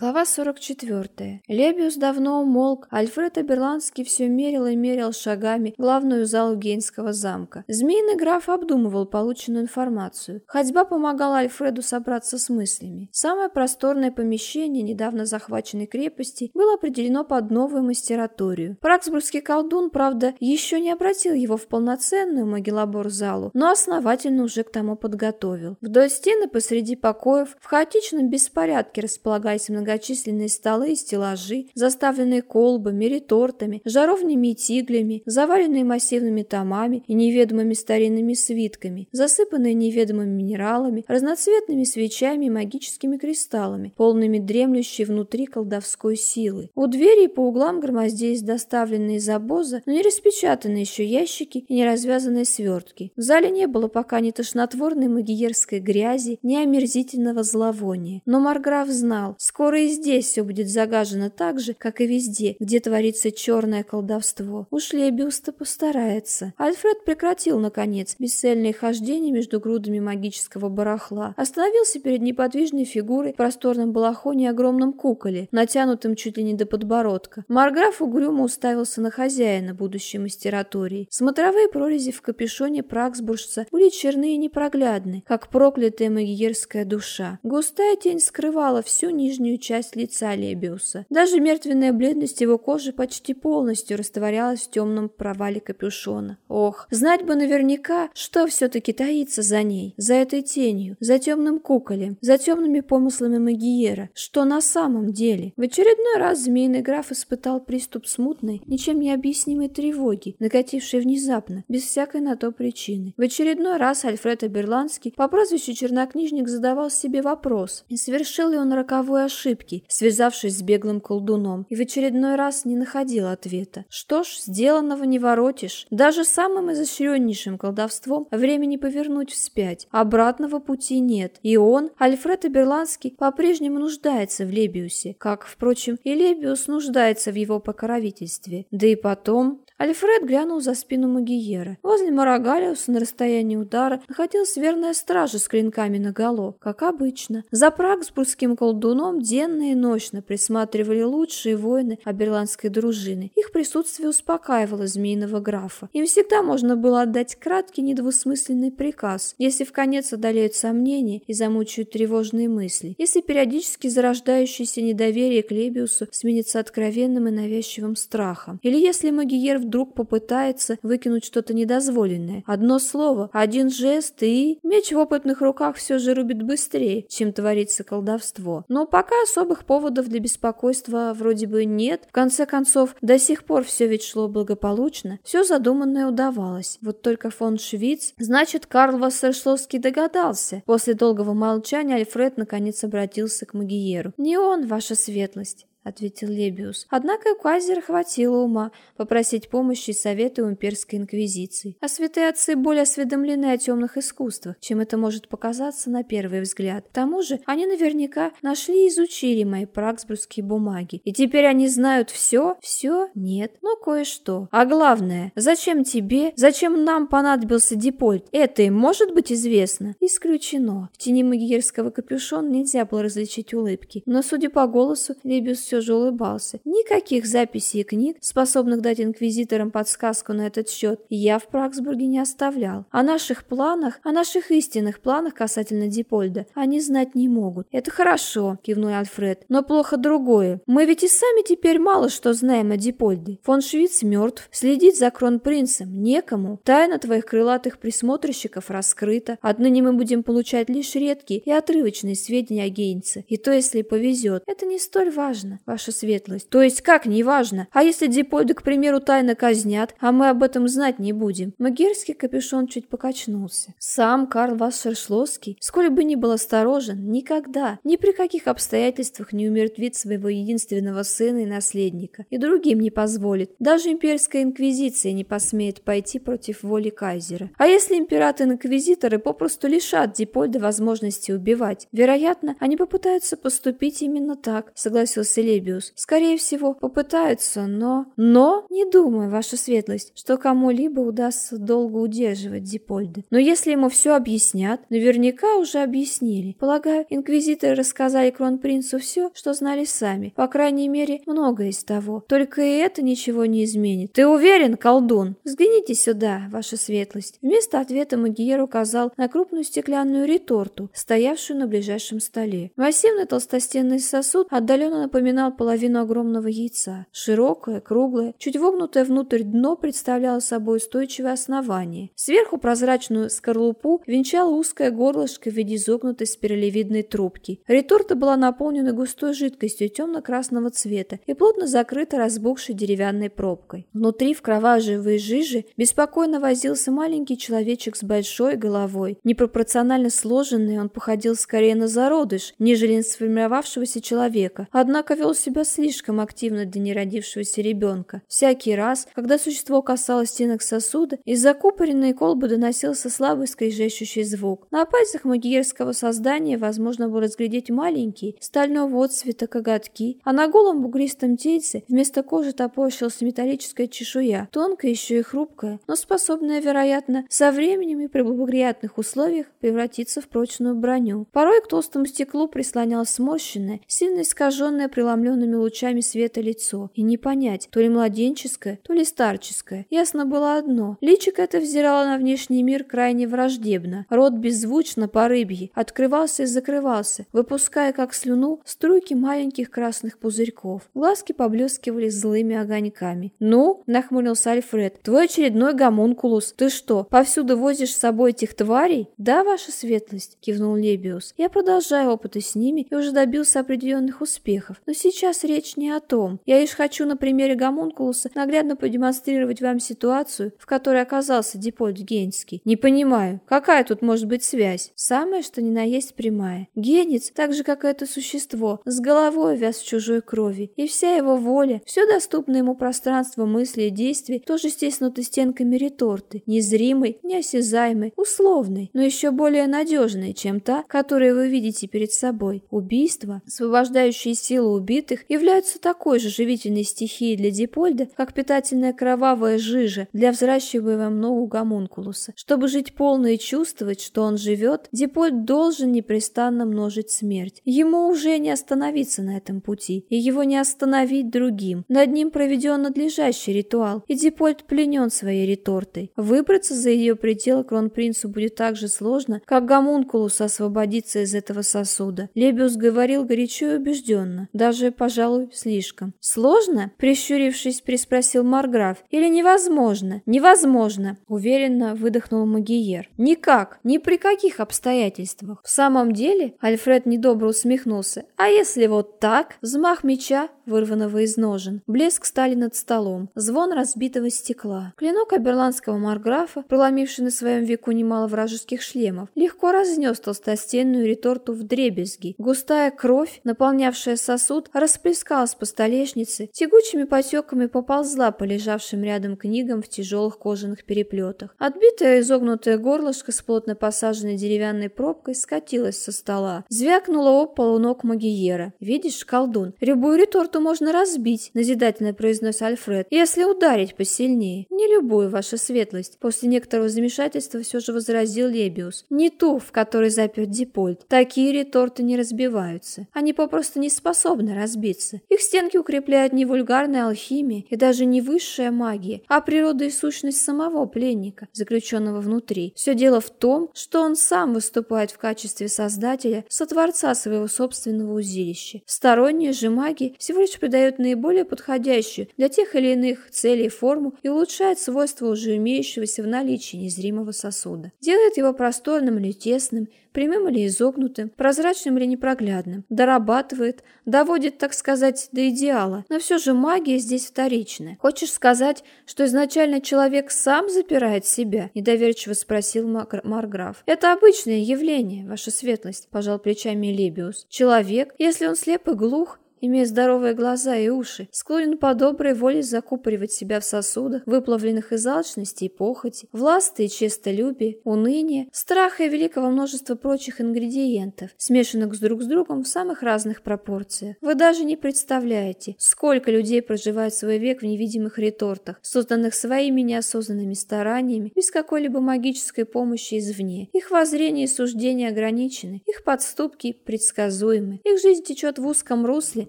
Глава 44. Лебиус давно умолк, Альфред Аберландский все мерил и мерил шагами главную залу Гейнского замка. Змеиный граф обдумывал полученную информацию. Ходьба помогала Альфреду собраться с мыслями. Самое просторное помещение недавно захваченной крепости было определено под новую мастераторию. Праксбургский колдун, правда, еще не обратил его в полноценную могилобор-залу, но основательно уже к тому подготовил. Вдоль стены посреди покоев в хаотичном беспорядке располагались много многочисленные столы и стеллажи, заставленные колбами, ретортами, жаровнями и тиглями, заваленные массивными томами и неведомыми старинными свитками, засыпанные неведомыми минералами, разноцветными свечами и магическими кристаллами, полными дремлющей внутри колдовской силы. У двери и по углам громоздились доставленные из обоза, но не распечатанные еще ящики и не развязанные свертки. В зале не было пока ни тошнотворной магиерской грязи, ни омерзительного зловония. Но Марграф знал, скоро и здесь все будет загажено так же, как и везде, где творится черное колдовство. Уж Лебиус-то постарается. Альфред прекратил, наконец, бесцельные хождения между грудами магического барахла. Остановился перед неподвижной фигурой в просторном балахоне и огромном куколе, натянутым чуть ли не до подбородка. Марграф угрюмо уставился на хозяина будущей мастератории. Смотровые прорези в капюшоне праксбуржца были черные и непроглядны, как проклятая магиерская душа. Густая тень скрывала всю нижнюю часть часть лица Лебиуса. Даже мертвенная бледность его кожи почти полностью растворялась в темном провале капюшона. Ох, знать бы наверняка, что все-таки таится за ней, за этой тенью, за темным куколем, за темными помыслами Магиера, что на самом деле. В очередной раз змеиный граф испытал приступ смутной, ничем не объяснимой тревоги, накатившей внезапно, без всякой на то причины. В очередной раз Альфред Аберландский по прозвищу Чернокнижник задавал себе вопрос, и совершил ли он роковую ошибку, ошибки, связавшись с беглым колдуном, и в очередной раз не находил ответа. Что ж, сделанного не воротишь. Даже самым изощреннейшим колдовством времени повернуть вспять. Обратного пути нет. И он, Альфред Аберландский, по-прежнему нуждается в Лебиусе, как, впрочем, и Лебиус нуждается в его покровительстве. Да и потом... Альфред глянул за спину Магиера. Возле Марагалиуса на расстоянии удара находилась верная стража с клинками наголо, как обычно. За прагсбургским колдуном денно и ночно присматривали лучшие воины аберландской дружины. Их присутствие успокаивало змеиного графа. Им всегда можно было отдать краткий недвусмысленный приказ, если в конец одолеют сомнения и замучают тревожные мысли, если периодически зарождающееся недоверие к Лебиусу сменится откровенным и навязчивым страхом, или если Магиер в вдруг попытается выкинуть что-то недозволенное. Одно слово, один жест и... Меч в опытных руках все же рубит быстрее, чем творится колдовство. Но пока особых поводов для беспокойства вроде бы нет. В конце концов, до сих пор все ведь шло благополучно. Все задуманное удавалось. Вот только фон Швиц... Значит, Карл Вассершловский догадался. После долгого молчания Альфред наконец обратился к Магиеру. «Не он, ваша светлость. — ответил Лебиус. Однако Квазер хватило ума попросить помощи и совета у имперской инквизиции. А святые отцы более осведомлены о темных искусствах, чем это может показаться на первый взгляд. К тому же они наверняка нашли и изучили мои праксбургские бумаги. И теперь они знают все? Все? Нет. Но кое-что. А главное, зачем тебе, зачем нам понадобился Дипольт? Это им может быть известно? Исключено. В тени магиерского капюшона нельзя было различить улыбки. Но, судя по голосу, Лебиус все же улыбался. Никаких записей и книг, способных дать инквизиторам подсказку на этот счет, я в Праксбурге не оставлял. О наших планах, о наших истинных планах касательно Дипольда они знать не могут. Это хорошо, кивнул Альфред, но плохо другое. Мы ведь и сами теперь мало что знаем о Дипольде. Фон Швиц мертв, следить за кронпринцем некому. Тайна твоих крылатых присмотрщиков раскрыта. Отныне мы будем получать лишь редкие и отрывочные сведения о Гейнце. И то, если повезет. Это не столь важно ваша светлость. То есть как, неважно. А если Дипольда, к примеру, тайно казнят, а мы об этом знать не будем? Магерский капюшон чуть покачнулся. Сам Карл Вассершлосский, сколь бы ни был осторожен, никогда, ни при каких обстоятельствах не умертвит своего единственного сына и наследника. И другим не позволит. Даже имперская инквизиция не посмеет пойти против воли кайзера. А если император и инквизиторы попросту лишат Дипольда возможности убивать? Вероятно, они попытаются поступить именно так, согласился Лебиус. «Скорее всего, попытаются, но...» «Но? Не думаю, ваша светлость, что кому-либо удастся долго удерживать Дипольда. Но если ему все объяснят, наверняка уже объяснили. Полагаю, инквизиторы рассказали кронпринцу все, что знали сами. По крайней мере, многое из того. Только и это ничего не изменит. Ты уверен, колдун? Взгляните сюда, ваша светлость». Вместо ответа Магиер указал на крупную стеклянную реторту, стоявшую на ближайшем столе. Массивный толстостенный сосуд отдаленно напоминал половину огромного яйца. Широкое, круглое, чуть вогнутое внутрь дно представляло собой устойчивое основание. Сверху прозрачную скорлупу венчало узкое горлышко в виде изогнутой спиралевидной трубки. Реторта была наполнена густой жидкостью темно-красного цвета и плотно закрыта разбухшей деревянной пробкой. Внутри, в кровавой жиже, беспокойно возился маленький человечек с большой головой. Непропорционально сложенный, он походил скорее на зародыш, нежели на сформировавшегося человека, однако вел себя слишком активно для неродившегося ребенка. Всякий раз, когда существо касалось стенок сосуда, из закупоренной колбы доносился слабый скрежещущий звук. На пальцах магиерского создания возможно было разглядеть маленькие, стального отцвета коготки, а на голом бугристом тельце вместо кожи топорщилась металлическая чешуя, тонкая еще и хрупкая, но способная, вероятно, со временем и при благоприятных условиях превратиться в прочную броню. Порой к толстому стеклу прислонялось сморщенное, сильно искаженное преломленными лучами света лицо, и не понять, то ли младенческое, то ли старческое. Ясно было одно. Личик это взирало на внешний мир крайне враждебно. Рот беззвучно по рыбьи открывался и закрывался, выпуская как слюну струйки маленьких красных пузырьков. Глазки поблескивали злыми огоньками. «Ну?» — нахмурился Альфред. «Твой очередной гомункулус. Ты что, повсюду возишь с собой этих тварей?» «Да, ваша светлость», — кивнул Лебиус. «Я продолжаю опыты с ними и уже добился определенных успехов. Но сейчас речь не о том. Я лишь хочу на примере гомункулуса наглядно продемонстрировать вам ситуацию, в которой оказался Дипольд Генский. Не понимаю, какая тут может быть связь? Самое, что ни на есть прямая. Генец, так же как это существо, с головой вяз в чужой крови, и вся его воля, все доступное ему пространство мысли и действий тоже стиснуты стенками реторты, незримой, неосязаемой, условной, но еще более надежной, чем та, которую вы видите перед собой. Убийства, освобождающие силу убитых, являются такой же живительной стихией для Дипольда, как питательная кровавая жижа для взращиваемого ногу гомункулуса. Чтобы жить полно и чувствовать, что он живет, Дипольд должен непрестанно множить смерть. Ему уже не остановиться на этом пути, и его не остановить другим. Над ним проведен надлежащий ритуал, и Дипольд пленен своей ретортой. Выбраться за ее пределы кронпринцу будет так же сложно, как гомункулусу освободиться из этого сосуда. Лебиус говорил горячо и убежденно, даже, пожалуй, слишком. «Сложно?» – прищурившись, приспросил Марграф. «Или невозможно?» «Невозможно!» – уверенно выдохнул Магиер. «Никак, ни при каких обстоятельствах. В самом деле?» – Альфред недобро усмехнулся. «А если вот так?» Взмах меча, вырванного из ножен. Блеск стали над столом. Звон разбитого стекла. Клинок аберландского марграфа, проломивший на своем веку немало вражеских шлемов, легко разнес толстостенную реторту в дребезги. Густая кровь, наполнявшая сосуд, расплескалась по столешнице, тягучими потеками поползла по лежавшим рядом книгам в тяжелых кожаных переплетах. Отбитое изогнутое горлышко с плотно посаженной деревянной пробкой скатилось со стола. Звякнуло об полу ног Магиера. «Видишь, колдун, любую реторту можно разбить», — назидательно произнес Альфред, «если ударить посильнее». «Не любую, ваша светлость», — после некоторого замешательства все же возразил Лебиус. «Не ту, в которой заперт Дипольд. Такие реторты не разбиваются. Они попросту не способны разбиться. Их стенки укрепляют не вульгарная алхимия и даже не высшая магия, а природа и сущность самого пленника, заключенного внутри. Все дело в том, что он сам выступает в качестве создателя, сотворца своего собственного узилища. Сторонние же маги всего лишь придают наиболее подходящую для тех или иных целей форму и улучшают свойства уже имеющегося в наличии незримого сосуда. Делает его просторным или тесным, прямым или изогнутым, прозрачным или непроглядным, дорабатывает, доводит, так сказать, до идеала, но все же магия здесь вторичная. Хочешь сказать, что изначально человек сам запирает себя? Недоверчиво спросил Марграф. Это обычное явление, ваша светлость, пожал плечами Лебиус. Человек, если он слеп и глух, имея здоровые глаза и уши, склонен по доброй воле закупоривать себя в сосудах, выплавленных из алчности и похоти, власти и честолюбия, уныния, страха и великого множества прочих ингредиентов, смешанных друг с другом в самых разных пропорциях. Вы даже не представляете, сколько людей проживает свой век в невидимых ретортах, созданных своими неосознанными стараниями, без какой-либо магической помощи извне. Их воззрения и суждения ограничены, их подступки предсказуемы, их жизнь течет в узком русле,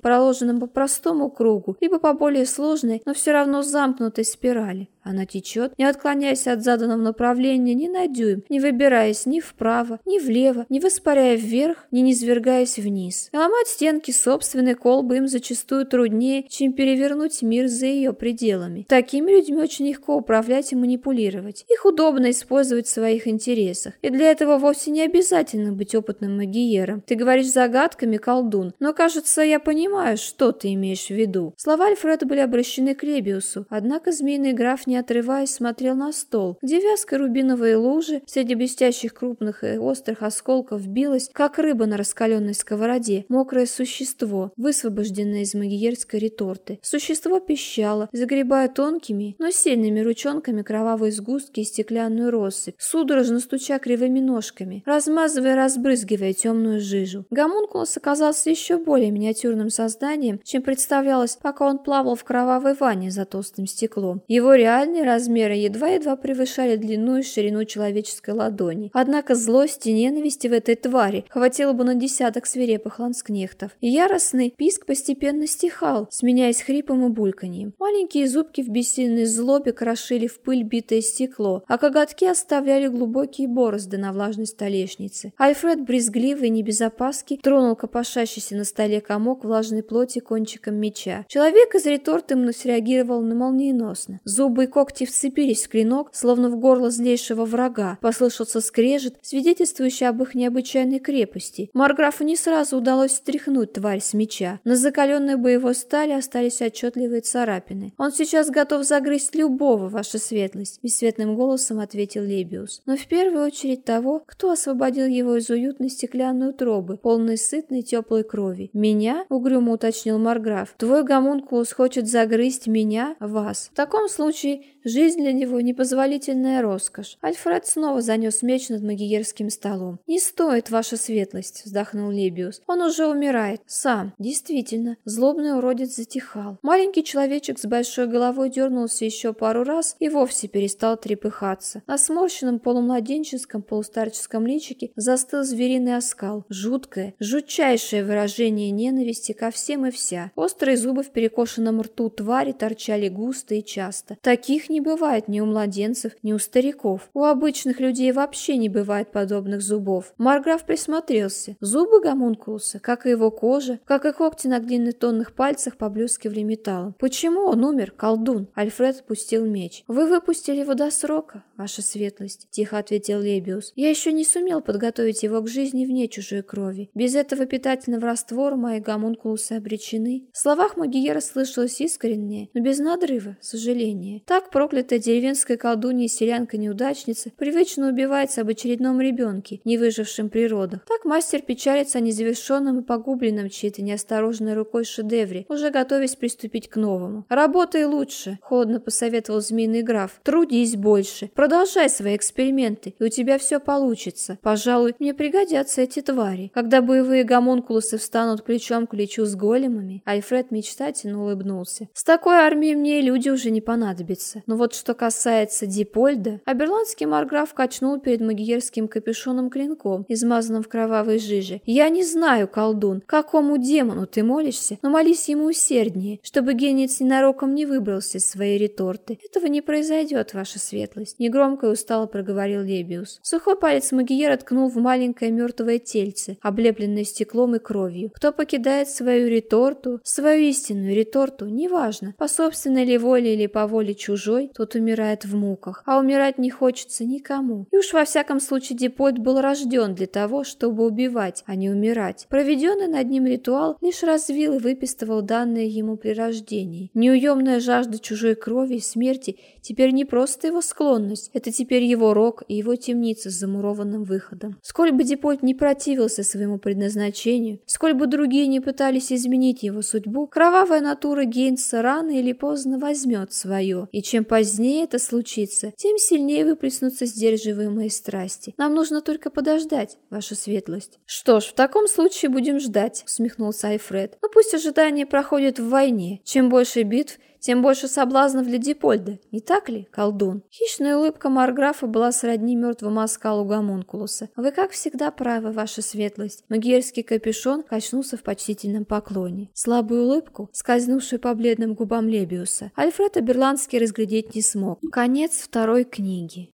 проложенном по простому кругу, либо по более сложной, но все равно замкнутой спирали. Она течет, не отклоняясь от заданного направления ни на дюйм, не выбираясь ни вправо, ни влево, не воспаряя вверх, ни низвергаясь вниз. И ломать стенки собственной колбы им зачастую труднее, чем перевернуть мир за ее пределами. Такими людьми очень легко управлять и манипулировать. Их удобно использовать в своих интересах. И для этого вовсе не обязательно быть опытным магиером. Ты говоришь загадками, колдун, но, кажется, я понимаю, что ты имеешь в виду. Слова Альфреда были обращены к Лебиусу, однако змеиный граф не отрываясь, смотрел на стол, где вязкой рубиновые лужи среди блестящих крупных и острых осколков билось, как рыба на раскаленной сковороде, мокрое существо, высвобожденное из магиерской реторты. Существо пищало, загребая тонкими, но сильными ручонками кровавые сгустки и стеклянную россыпь, судорожно стуча кривыми ножками, размазывая разбрызгивая темную жижу. Гомункулус оказался еще более миниатюрным созданием, чем представлялось, пока он плавал в кровавой ванне за толстым стеклом. Его реально Реальные размеры едва-едва превышали длину и ширину человеческой ладони. Однако злости и ненависти в этой твари хватило бы на десяток свирепых ланскнехтов. И яростный писк постепенно стихал, сменяясь хрипом и бульканьем. Маленькие зубки в бессильной злобе крошили в пыль битое стекло, а коготки оставляли глубокие борозды на влажной столешнице. Альфред, брезгливый и небезопаски, тронул копошащийся на столе комок влажной плоти кончиком меча. Человек из реторты среагировал на молниеносно. Зубы когти вцепились в клинок, словно в горло злейшего врага. Послышался скрежет, свидетельствующий об их необычайной крепости. Марграфу не сразу удалось стряхнуть тварь с меча. На закаленной боевой стали остались отчетливые царапины. «Он сейчас готов загрызть любого, ваша светлость», — бесцветным голосом ответил Лебиус. «Но в первую очередь того, кто освободил его из уютной стеклянной утробы, полной сытной теплой крови. Меня?» — угрюмо уточнил Марграф. «Твой гомункулус хочет загрызть меня, вас. В таком случае Жизнь для него непозволительная роскошь. Альфред снова занес меч над магиерским столом. «Не стоит, ваша светлость», — вздохнул Лебиус. «Он уже умирает. Сам. Действительно». Злобный уродец затихал. Маленький человечек с большой головой дернулся еще пару раз и вовсе перестал трепыхаться. На сморщенном полумладенческом, полустарческом личике застыл звериный оскал. Жуткое, жутчайшее выражение ненависти ко всем и вся. Острые зубы в перекошенном рту твари торчали густо и часто. Таких не бывает ни у младенцев, ни у стариков. У обычных людей вообще не бывает подобных зубов. Марграф присмотрелся. Зубы гомункулуса, как и его кожа, как и когти на длинных тонных пальцах, поблескивали металлом. Почему он умер, колдун? Альфред отпустил меч. Вы выпустили его до срока, ваша светлость, тихо ответил Лебиус. Я еще не сумел подготовить его к жизни вне чужой крови. Без этого питательного раствора мои гомункулусы обречены. В словах Магиера слышалось искреннее, но без надрыва, сожаление. Так проклятая деревенская колдунья и селянка-неудачница привычно убивается об очередном ребенке, не выжившем при родах. Так мастер печалится о незавершенном и погубленном чьей-то неосторожной рукой шедевре, уже готовясь приступить к новому. «Работай лучше», — холодно посоветовал змеиный граф. «Трудись больше, продолжай свои эксперименты, и у тебя все получится. Пожалуй, мне пригодятся эти твари. Когда боевые гомункулусы встанут плечом к плечу с големами», Альфред мечтательно улыбнулся. «С такой армией мне и люди уже не понадобятся. Но вот что касается Дипольда, Аберландский марграф качнул перед магиерским капюшоном клинком, измазанным в кровавой жиже. «Я не знаю, колдун, какому демону ты молишься, но молись ему усерднее, чтобы генец ненароком не выбрался из своей реторты. Этого не произойдет, ваша светлость», — негромко и устало проговорил Лебиус. Сухой палец магиера ткнул в маленькое мертвое тельце, облепленное стеклом и кровью. Кто покидает свою реторту, свою истинную реторту, неважно, по собственной ли воле или по воле чужой, чужой, тот умирает в муках, а умирать не хочется никому. И уж во всяком случае Дипольд был рожден для того, чтобы убивать, а не умирать. Проведенный над ним ритуал лишь развил и выпистывал данные ему при рождении. Неуемная жажда чужой крови и смерти теперь не просто его склонность, это теперь его рог и его темница с замурованным выходом. Сколь бы Дипольд не противился своему предназначению, сколь бы другие не пытались изменить его судьбу, кровавая натура Гейнса рано или поздно возьмет свое, и чем позднее это случится, тем сильнее выплеснутся сдерживаемые страсти. Нам нужно только подождать, ваша светлость. Что ж, в таком случае будем ждать, усмехнулся Айфред. Но пусть ожидание проходит в войне. Чем больше битв, тем больше соблазнов для Дипольда, не так ли, колдун? Хищная улыбка Марграфа была сродни мертвому оскалу гомункулуса. Вы, как всегда, правы, ваша светлость. Магиерский капюшон качнулся в почтительном поклоне. Слабую улыбку, скользнувшую по бледным губам Лебиуса, Альфред Аберландский разглядеть не смог. Конец второй книги.